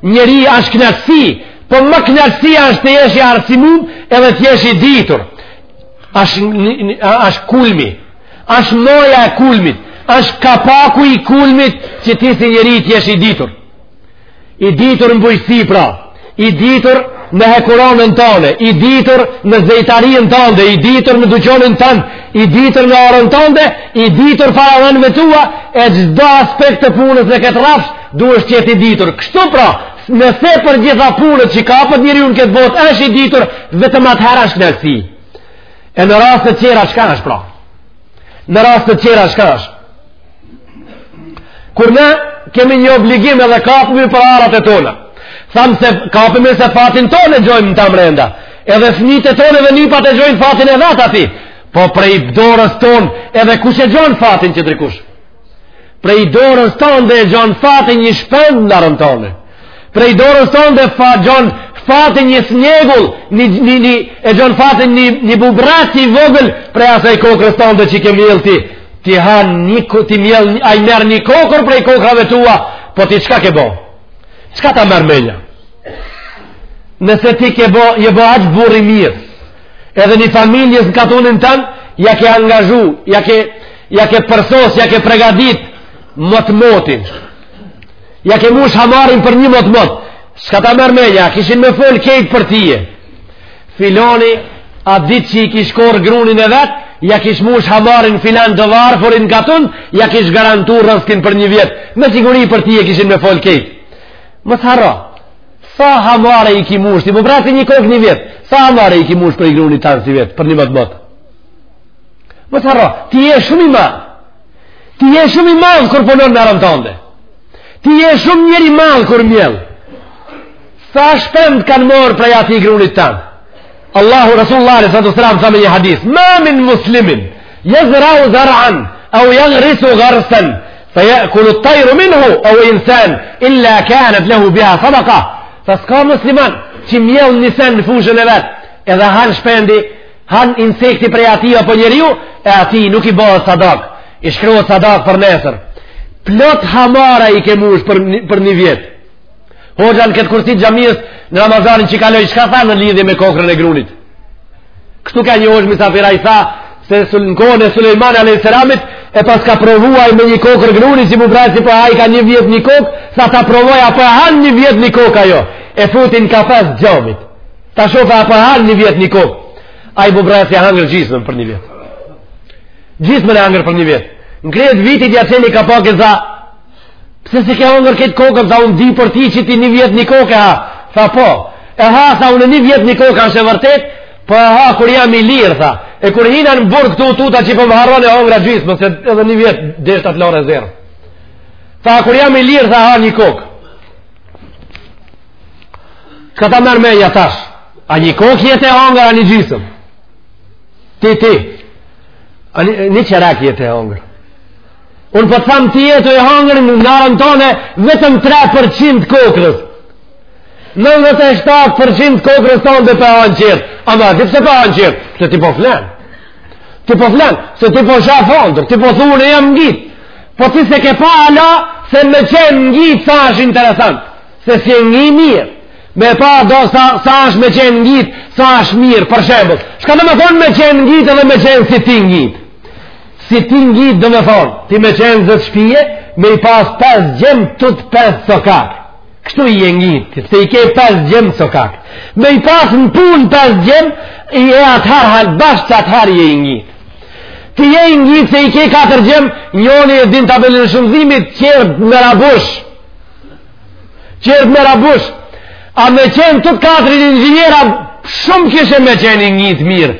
njeri asht knaqsi, po ma knaqsi asht të jesh i arsimum, edhe të jesh i ditur. Asht kulmi. Ashtë maja e kulmit, ashtë kapaku i kulmit që ti si njeri të jesh i ditur. I ditur në bujësi pra, i ditur në hekuronën tande, i ditur në zejtarinë tande, i ditur në duqonin tand, i ditur në arën tande, i ditur para dhenve tua, e çdo aspekt të punës në këtë rrafsh, duhet t'jetë i ditur. Kështu pra, nëse për gjitha punët që kapet njeriu në këtë botë, është i ditur, vetëm atëherë është knaqësi. E në rast të tjera çka është pra? Në rast të tjera çka është? Kur ne kemi një obligim edhe kapemi për arat e tona, thamë se kapemi se fatin tonë e gjojmë në ta mrenda, edhe fëmijët e tonë edhe nipat e gjojnë fatin e vet aty, po prej dorës tonë edhe kush e gjon fatin tjetërkush. prej dorës tande e gjon fatin një shpend n'arën tande, prej dorës tande fa, gjon fatin një snegull, një, një, një, e gjon fatin një, një bubrrec i vogël prej asaj kokrrës tande që ke mjellë ti, ti ha një, ti mjell, ai merr një kokërr prej kokrrave tua, po ti çka ke bo? Çka ta merr menja? Nëse ti ke bo, je bo aq burrë i mirë, Edhe një familje në katunin tand, ja ke angazhu, ja ke, ja ke përsos, ja ke pregadit mot motin. Ja ke mush hamarin për një mot mot. Çka ta merr menja, kishin me fol kejt për tije. Filoni, a dit që i kish korr grunin e vet, ja kish mush hamarin filan të varfri në katun, ja kish garantu rriskin për një vjet. Me siguri për tije kishin me fol kejt. Mos harro, Sa hamare i ki mush ti, më prati një kokë një vjetë, sa hamare i ki mush ti prej grunit tand sivjet, për një mot mot. Mos harro, ti je shumë i madh, ti je shumë i madh kur punon në arën tande, ti je shumë njeri i madh kur mjell, sa shpend kanë marrë prej atij grunit tand. Allahu Rasulullah së të sramë sa me një hadis, ma min muslimin, jezrau zer'an, eu jagrisu Fe je'kulu et-tajru minhu ev insan illa kanet lehu biha sadaka Tha s'ka musliman që mjell një sen në fushën e vet edhe han shpendi han insekti prej ati apo njeriu e ati nuk i bahet sadak i shkruhet sadak për nesër plot hamara i ke mush për, për një vjet Hoxha në këtë kursi t'xhamisë në Ramazanin që kaloi, çka tha në lidhje me kokrrën e grunit? Këtu ka një hoxhë misafir, ai tha, se në kohën e Sulejman a.s. e paska provu ai me një kokërr grunit që bubrreci po a i ka një vjet një kokërr, tha ta provoj a po han një vjet një kokërr ajo, e futi n'kafaz xhamit. Ta shof a po han një vjet një kokërr, ai bubrreci hangër gjysmën për një vjet. Gjysmën e hangër për një vjet. Në krye të vitit ja qeli kapakun e tha Pse s'e ke hongër këtë kokërr, tha unë di për ty që ti një vjet një kokërr e ha? Tha po, e ha, tha unë një vjet një kokërr, është e vërtet, po e ha, kur jam i lirë, tha. E kur hina në burg këtu u tuta që po më harron e hongra gjysmën se edhe një vjet deshta ta lo rezervë. Tha, kur jam i lirë, tha ha një kokërr. Këta merre me men tash, a një kokërr je tu e hongër, a një gjysëm? Ti, ti, a një, një qerek je tu e hongër? Unë po të tham ti je tu e hangër në arën tonde vetëm 3% kokrrës. 97% kokrrës tonde po e hanë qert. A ma di pse po e hanë qert? Se ti po flen. Ti po flen, se ti po shef ondërr, ti po thu unë jam ngit. Po ti s'e ke pa ala, se me qenë ngit sa është interesant. Se s'je ngi mirë. Me pa do sa, sa është me qenë ngit, sa është mirë, për shembull. Çka domethon me qenë ngit edhe me qenë si ti ngit. Si ti ngit domethon, ti me qenë zot shpije, me i pas 5 gjem të të 5 n'sokak. Kështu je i ngit se i ke 5 gjem n'sokak. Me i pas në punë 5 gjem, je at'herë, bash qat'herë je i ngit. Ti je i ngit se i ke 4 gjem, njoni e din tabelën e shumëzimit, qert me rabush. qert me rabush a me qenë të të katërt inxhinjera shumë kishe me qenë i ngit mirë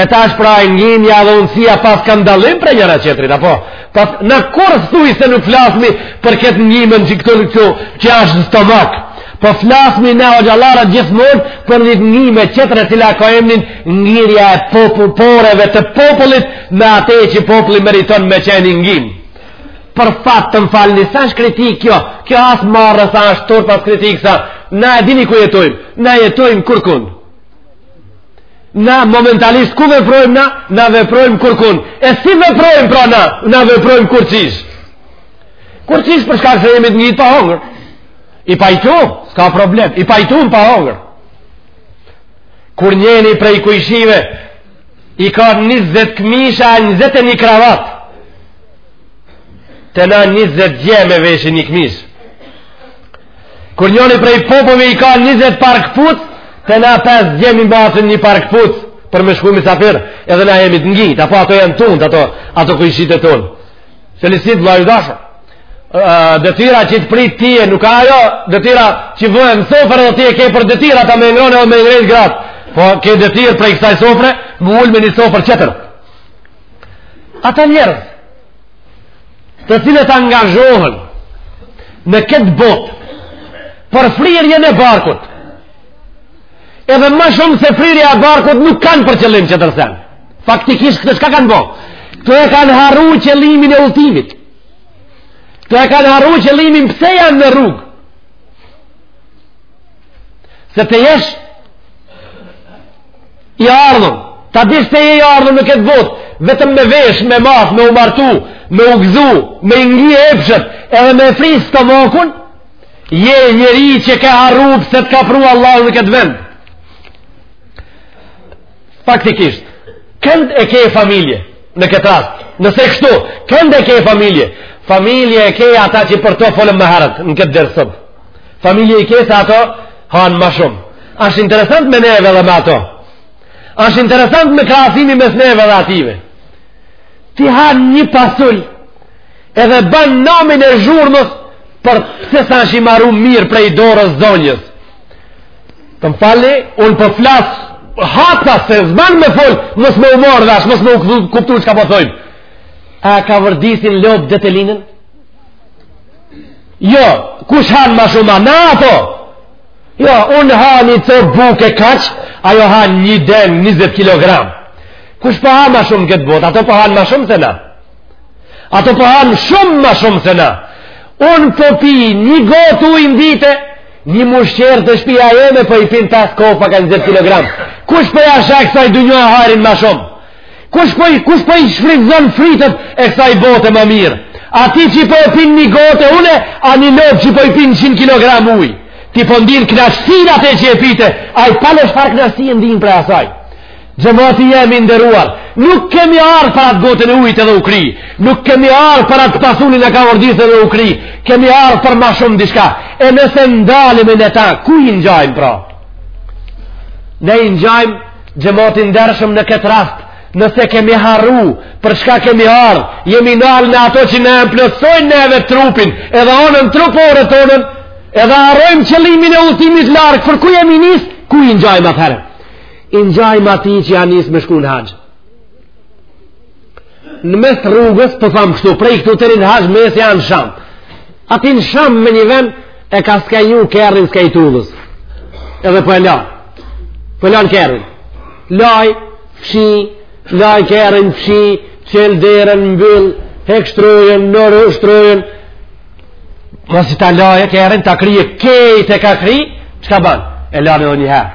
e tash pra ngimja dhe unësia paskan dallim prej njëra qetrit apo pas, na kurr thuj se nuk flasmi për këtë ngimën që këtë këtë që është stomak po flasmi ne hoxhallarat gjithmon për një ngime qetër e cila ka emnin ngirja e popu, poreve të popullit me ate që populli meriton me qenë i ngim për fat të mfalni s'është kritikë kjo kjo as marre s'është turp as kritikë s'a na e dini ku jetojmë na jetojmë kurkun na momentalisht ku veprojmë na na veprojmë kurkun e si veprojmë pra na na veprojmë kurqysh kurqysh për shkak se jemi të ngit pa hongër i pajtum s'ka problem i pajtum pa hongër kur njeni prej kujshive i ka 20 këmisha 21 kravatë Te na njëzet djem e veshin një këmishë. Kur njëni prej popëve i ka njëzet par këpucë, te na pesë djem i mbathin një par këpucë, për me shku misafir, edhe na jemi të ngit, apo ato janë t'unt, ato, ato ku i shite t'unt. Felisit, vlla i dashur. Detyra që të pret ty, nuk ka ajo, detyra që vehe në sofër dhe ti e ke për detyrë, ta me ngronë o me ngrejt gratë, po ke detyrë prej kësaj sofre, me u ulë me një sofër tjetër. Ata njerëz të cilët angazhohen në këtë botë për fryrjen e barkut edhe ma shumë se fryrja e barkut nuk kanë për qëllim tjetër sen faktikisht këto çka kanë bo këto e kanë harru qëllimin e udhëtimit këto e kanë harru qëllimin pse janë në rrugë se të jesh i ardhun ta dish se je i ardhun në këtë botë vetëm me vesh, me mbath, me u martu me u gzu, me i ngi epshet edhe me fry stomakun je njeri që ke harru pse të ka pru Allah në këtë vend faktikisht kënd e ke familje në këtë rast nëse kështu, kënd e ke familje familje i ke ata që për to folëm më herët në këtë ders Familje i ke se ato hanë ma shumë. Ashtë interesant me neve dhe me ato. Ashtë interesant me krahasimi mes neve dhe atyve. Ti han një pasul edhe ban namin e zhurmës për pse s'është i maru mirë prej dorës zonjës. Të më falni, unë për po flas hata se s'ban me folë, mësë me humor dhe ashtu, mësë me u kuptu çka po thojmë. A kavërdisin lopët detelinën? Jo, kush han ma shumë, na a ato? Jo, unë han një copë buke kaq, ajo han një deng 20 kg. Kush po han ma shumë këtë botë, ato po hanë ma shumë se na. Ato po hanë shumë ma shumë se na. Unë po pi një gotë uj n'dite, një mëshqerrë te shpia jeme po i pin 5 kofa ka 20 kg. Kush po ja sheh ksaj dunjaje hajrin ma shumë? Kush po i kush po i shfrytëzon frytet e kësaj bote ma mirë? A ti që po e pin një gotë uje, a një lopë që po i pin 100 kg uj. Ti po ndin knaqsinë atë që e pite, ai pale çfarë knaqsie ndin prej asaj. Xhemati jem i nderuar, nuk kemi ardh për atë gotën e ujit edhe u kry, nuk kemi ardh për atë pasulin e kavërdisë edhe u kry, kemi ardh për ma shumë diçka, e nëse ndalemi në ta, kuj i ngjajmë pra? Ne i ngjajmë Xhemat i ndershëm në këtë rast, nëse kemi harru, për çka kemi ardh, jemi nalë në ato që na i plotësojnë neve trupin, edhe anën trupore tonën, edhe harrojmë qëllimin e udhëtimit larg, për ku jemi nisë, kuj i ngjajmë atëherë? I ngjajmë atij që â nisë me shku në haxh. në mes të rrugës, po tham kështu, prej këtu teri në haxh, mesi a në Sham. Aty në Sham me një vend, e ka skaju kerrin skaj udhës. Edhe po e lan. Po e lan kerrin. Laj, fshi, laj kerrin, fshi, çel derën, mbyll, hek shtrojën, ndrro shtrojën. Masi ta laje kerrin, ta kryje, kejt e ka kry, çka ban? E lan edhe një herë.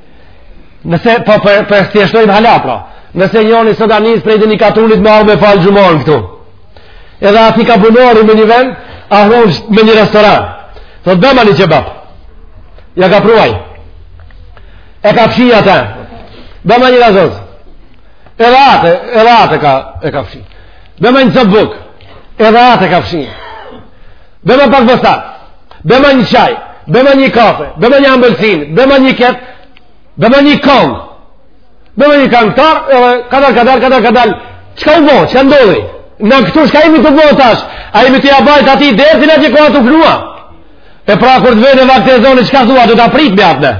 Nëse po e thjeshtojmë hala pra. Nëse njëri sot a nis prej ndoni katunit me ardh me fal xhumanë këtu. Edhe aty ka bunori me një vend, a hy me një restoran. Thot bëma një qebap. Ja ka pru ai. E ka fshi atë. Bëma një gazoz. Edhe atë, edhe atë ka e ka fshi. Bëma një copë bukë. Edhe atë ka fshi. Bëma pak bostan. Bëma një çaj, bëma një kafe, bëma një ambëlsinë, bëma një ket, bëma një kong. Bëma një kantar, edhe kadal, kadal, kadal, kadal. Çka u bo, çka ndodhi? Na këtu shka jemi tu bo tash? A jemi tu ja bajt atij dertin ati koha të flua? E pra kur të vjen vakti, ezoni, çka thua, do ta pritmi atë ne?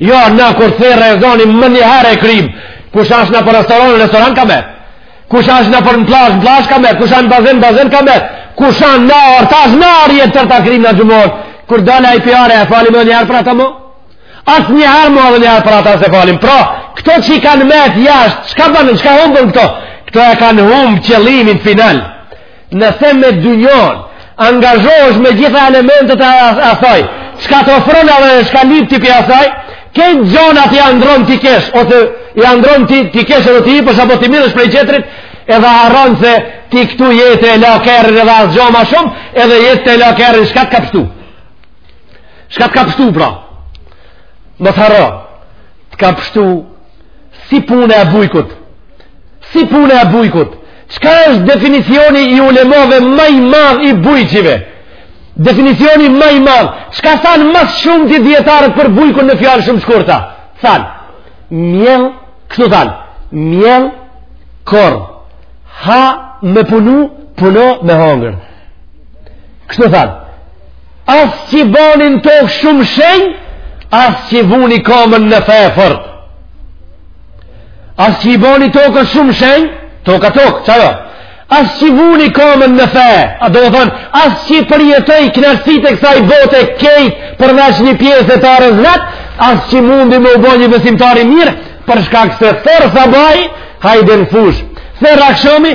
Jo, na kur të thërret ezoni, menjëherë e krym, kush asht nëpër restoran, restoran ka me. Kush është nëpër në plazh, në plazh ka met, kush është në bazen, në bazen ka met, kush është në arë, tash në arë jet teri ta krym na xhumanë, kur del ai pi are, e falim edhe njëherë për ata mo? As njëherë mo edhe njëherë për ata s'e falim, pra, këto qi kanë met jashtë, çka banën, çka humbën këto? Këto e kanë humbë qëllimin final. Nëse me dynjanë angazhohesh me gjitha elementet e saj, çka të ofron edhe çka lyp ti pi asaj, kejt gjonat i andrron t'i kesh, ose i andrron t'i kesh edhe t'i ipësh apo t'i mirrsh prej qetrit, edhe harron se ti këtu je tu e la kerrin edhe asgjo ma shumë, edhe je tu e la kerrin, shka t'ka pështu? Shka t'ka pështu, pra? Mos harro, t'ka pështu Si puna e bujkut. Si puna e bujkut. Çka është definicioni i ulemove ma i madh i bujqive? Definicioni ma i madh. Çka thanë ma së shumti dijetarët për bujkun në fjalë shumë shkurta? Thanë, mjell, kështu thanë, mjell, korr, ha me punu, puno me hongër. Kështu thanë, As që bani n'tokë shumë shenj, as që vuni kamën në fe fort. As që bani tokë shumë shenj, toka tokë, ça do? As që vuni kamën në fe, domethonë, as që përjetoi knaqësitë e kësaj bote kejt përveç një pjesë e tarës vetë, as që mundi me u bo një besimtar i mirë, për shkak se thërret sabahi, hajde në fushë. Thërret akshami,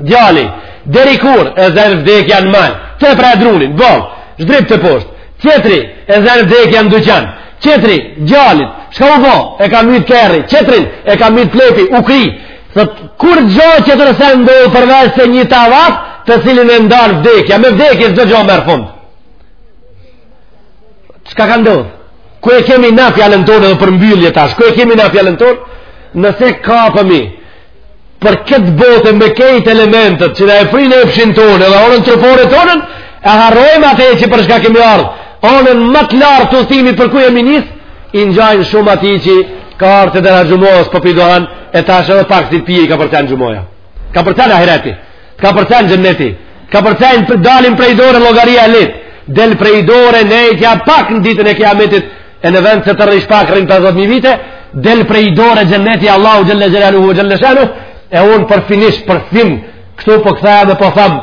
Djali, deri kur e zen vdekja në mal, tu e pre drunin, bam, zhdrip teposhtë, tjetrin e zen vdekja në dyqan, tjetri, djalit, shka u bo, e ka mytë kerri, tjetrin, e ka mytë plepi, u kri, thët, kurgjo tjetër nuk ndodh përveç se jeta vazhdon, të cilin e ndan vdekja, me vdekje çdo gjo merr fund. Çka ka ndodhë? Ku e kemi na fjalën tonë edhe përmbyllje tash? Ku e kemi na fjalën tonë? Nëse kapemi, për këtë botë me kejt elementet që na e fryjnë epshin tonë edhe onën trupore tonën e harrojmë ate që për shka kemi ardhë onën ma të lartë udhëtimi për ku jemi nisë i ngjajmë shumë atij që ka ardhë te dera xhumasë por po pi duhan e tash edhe pak si t'e pi i ka përtenë xhumaja ka përtenë ahireti ka përtenë xhenneti ka përtenë po dalin prej dore llogaria lehtë del prej dore nejtja pak në ditën e kijametit e në vend se të rrish pak rrin pesëdhjetë mijë vite, del prej dore xhenneti Allahu xhel-le xhelaluhu xhel-le shanuhu, e unë për finish, për fin, kështu po kthehem po tham,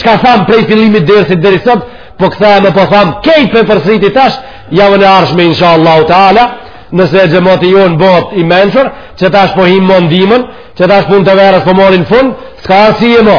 çka thamë prej fillimit të dersit deri sot, po kthehem po tham, kejt po e përsëriti tash, javën e ardhshme, insha Allahu ta'ala, nëse xhemati jonë bohet i mençur, që tash po hijmë në dimën, që tash punët e verës po marrin fund, s'ka arsye mo,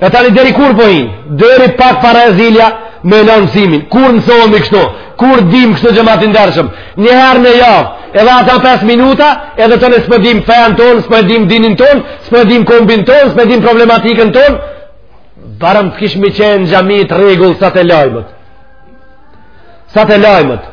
E tani deri kur po hin? Deri pak pa ra zilja me e lanë mësimin. Kur mësohemi kështu? Kur dim kështu xhemat i ndershëm? Një herë në javë, edhe ata 5 minuta, edhe tani s'po e dim fenë tonë, s'po e dim dinin tonë, s'po e dim kombin tonë, s'po e dim problematikën tonë, barem të kishmi qenë në xhami të rregullt sa te lajmet. Sa te lajmet.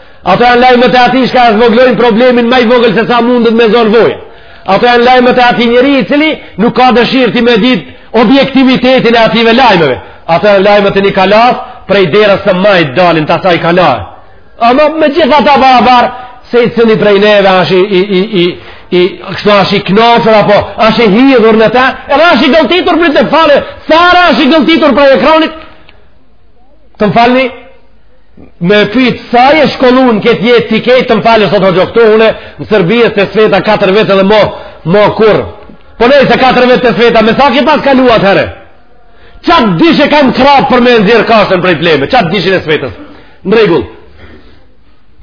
Ato janë lajmet e atij shka e zvoglojnë problemin ma i vogël se sa mundet me zonë vojë. Ato janë lajmet e atij njeri i cili nuk ka dëshirë ti me ditë objektivitetin e atyne lajmeve. Ato janë lajmet e një kalaje prej derës të majtë dalin të asaj kalaje. Ama megjithatë barabar secili prej neve ashtë i, i, i, i, i kështu ashtë i knaqur apo ashtë i hidhur në te edhe ashtë i gëlltitur për të fale sara ashtë i gëlltitur prej ekranit Të më falni, me pyt sa e i shkollun ke, ti je, ti ke, të më falësh, thotë hoxhë këtu une në Serbi s'e dij sveta 4 vetë edhe mo mo kurrë. Po nejse 4 vetë te sveta me sa ke pas kalu atëherë qatë dishe kam krap për me nxjerrë kashtën prej pleme qatë dishin e svetës në rregull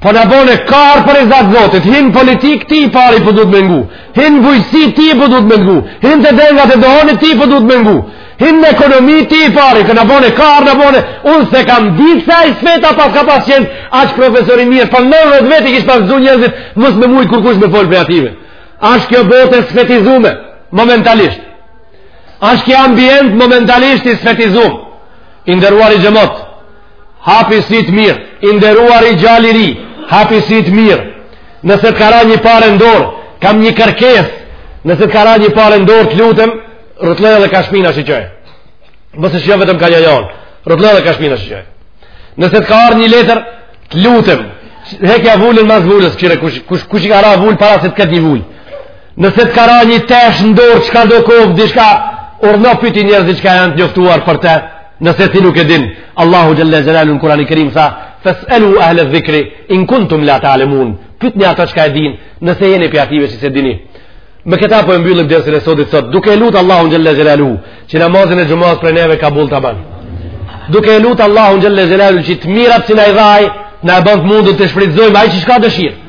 Po na bone krahë për riza të Zotit, hin në politikë ti i pari po, po duhet me ngu, hin në bujqësi ti po, po duhet me ngu, hin te dengat e duhanit ti po, po duhet me ngu, hin në ekonomi ti i pari, na bone krahë, na bone, unë s'e kam ditë se ai sveta pas ka pas qenë, aq profesor i mirë, pesëdhetë vetë i kish pas zunë njerzit, mos me mujt kërkush me folë për ative. Ashtë kjo botë e svetizume, momentalisht. Ashtë ky ambient momentalisht i svetizum, i nderuari xhemat. Hapi sytë mirë, i nderuari gjal i ri, hapi sytë mirë. Nëse të ka ra një pare n'dorë, kam një kërkesë, nëse të ka ra një pare n'dorë të lutem, rrotlloje edhe ka shmina shiqoje. Mos e shiqo vetëm ka një anë, rrotlloje edhe ka shmina shiqoje. Nëse të ka ra një letër, të lutem, hekja vulën mas vulës, kshyre kush i ka ra vulë para se të ketë një vulë. Nëse të ka ra një teshë në dorë që ka do kovë, diçka, urdhno pyti njerëzit shka janë të njoftuar për te, nëse ti nuk e din, Allahu Xhelle Xhelaluhu në Kurani Kerim tha, fes'elu ehle dhikri, in kuntum la ta'lemun, pytni ato shka e dinë, nëse jeni prej atyve që s'e dini. Me këta po e mbyllim dersin e sotit sot, duke e lutë Allahu Xhelle Xhelaluhu, që namazin e xhumas për neve kabull ta banë. Duke e lutë Allahu Xhelle Xhelaluhu, që të mirat që na i dha, na e bën të mundun t'i shfrytëzojmë, ai shka dëshirë.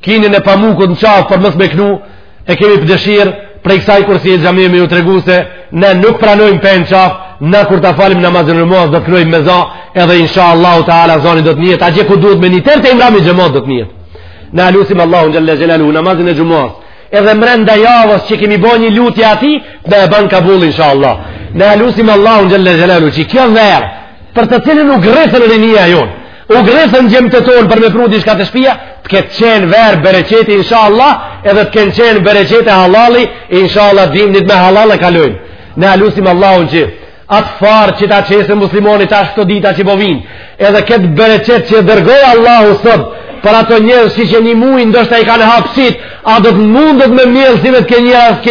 Kinin e pamukut në qafë për mos me knu, e kemi për dëshirë, prej kësaj kursie xhamie me ju tregu se, ne nuk pranojmë për në qafë, na kur ta falim namazin e mos do të krijojmë me za edhe inshallah taala zoni do të njihet atje ku duhet me një tërë të imrami xhamat do të njihet na lutim Allahun xhelle xhelaluhu namazin e xhumas edhe mrenda javës që kemi bë një lutje Atij na e bën kabull inshallah na lutim Allahun xhelle xhelaluhu që kjo verë për të cilën u grisën rinia jonë U grisën gjemtë tonë për me pru diçka te shpia, të ketë qenë verë bereqeti, insha Allah, edhe të kenë qenë bereqete hallalli, insha Allah, dimnit me hallall e kalojmë. Ne e lusim Allahun që atë farë që ta qesë muslimani tash këto dita që po vijn, po edhe këtë bereqet që dërgoi Allahu sot, për ato njerëz qi qe një muj ndoshta i kanë hapsit, a do të mundet me mjellë simjet ky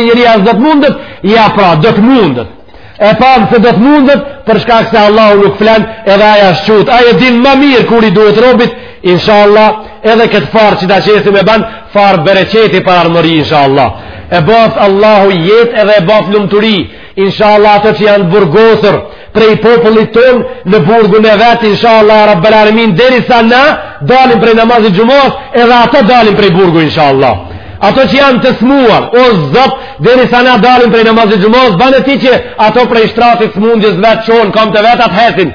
njeri, a s'do të mundet, ja pra, do të mundet. E pamë se do të mundet, për shkak se Allahu nuk flen, edhe ai asht çut. Ai e din ma mirë kur i duhet robit, insha Allah, edhe këtë farë që ta qesim e ban farë bereqeti për ardhmëri, insha Allah. E baftë Allahu jetë edhe e baftë lumturi, insha Allah ato që janë burgosur, prej popullit tonë, në burgun e vet, insha Allah, rabbel alemin, derisa na dalim prej namazit xhumas, edhe ato dalin prej burgu, insha Allah. Ato që janë të smuar, o Zot, Derisa na dalim prej namazit xhumas, bane ti që ato prej shtratit smundjes vetë çohen, kamt e veta t'hecin.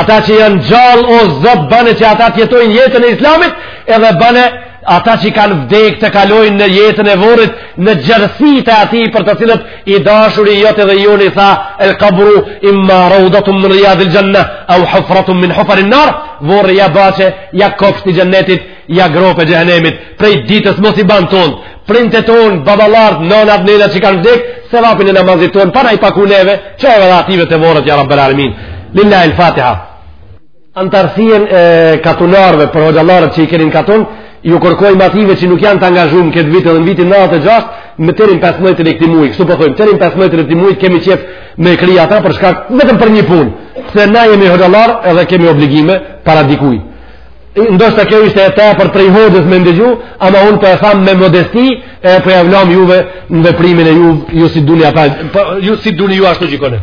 Ata që janë gjallë o Zot, bane që ata të jetojnë jetën e islamit, edhe bane ata që kanë vdek të kalojnë në jetën e vorrit, në gjerësi të atij për të cilin i dashuri jot edhe joni tha, el kabru imma raudatum min rijadil xhenneh, au hufratum min hufarin nar, vorri ja bahçe, ja kopsht i xhenetit, Ja gropë xhehenemit, prej ditës mos i banë tonë, prindët tonë, baballarët, nënat, nënat që kanë vdek, sevapin e namazit tonë, pranoje pak neve, që e dhe atyre te vorret, ja rabbel alemin. Lillahil fatiha. Antarësinë e katunarve për hoxhallarët që i keni n'katun, ju kërkojmë atyre që nuk janë të angazhum në këtë vit dhe në vitin 96, me datën 15 e këtij muji, kështu po thojmë, po datën 15 e këtij muji kemi qejf me i kry ata për shkak vetëm për një punë, se na jemi hoxhallarë edhe kemi obligime para dikujë. Ndoshta kjo ishte e tepër prej hoxhës me ndëgju, ama unë po e tham me modesti edhe po ia lam juve në veprimin e juve, ju si duni, ju si duni ju ashtu gjykoni.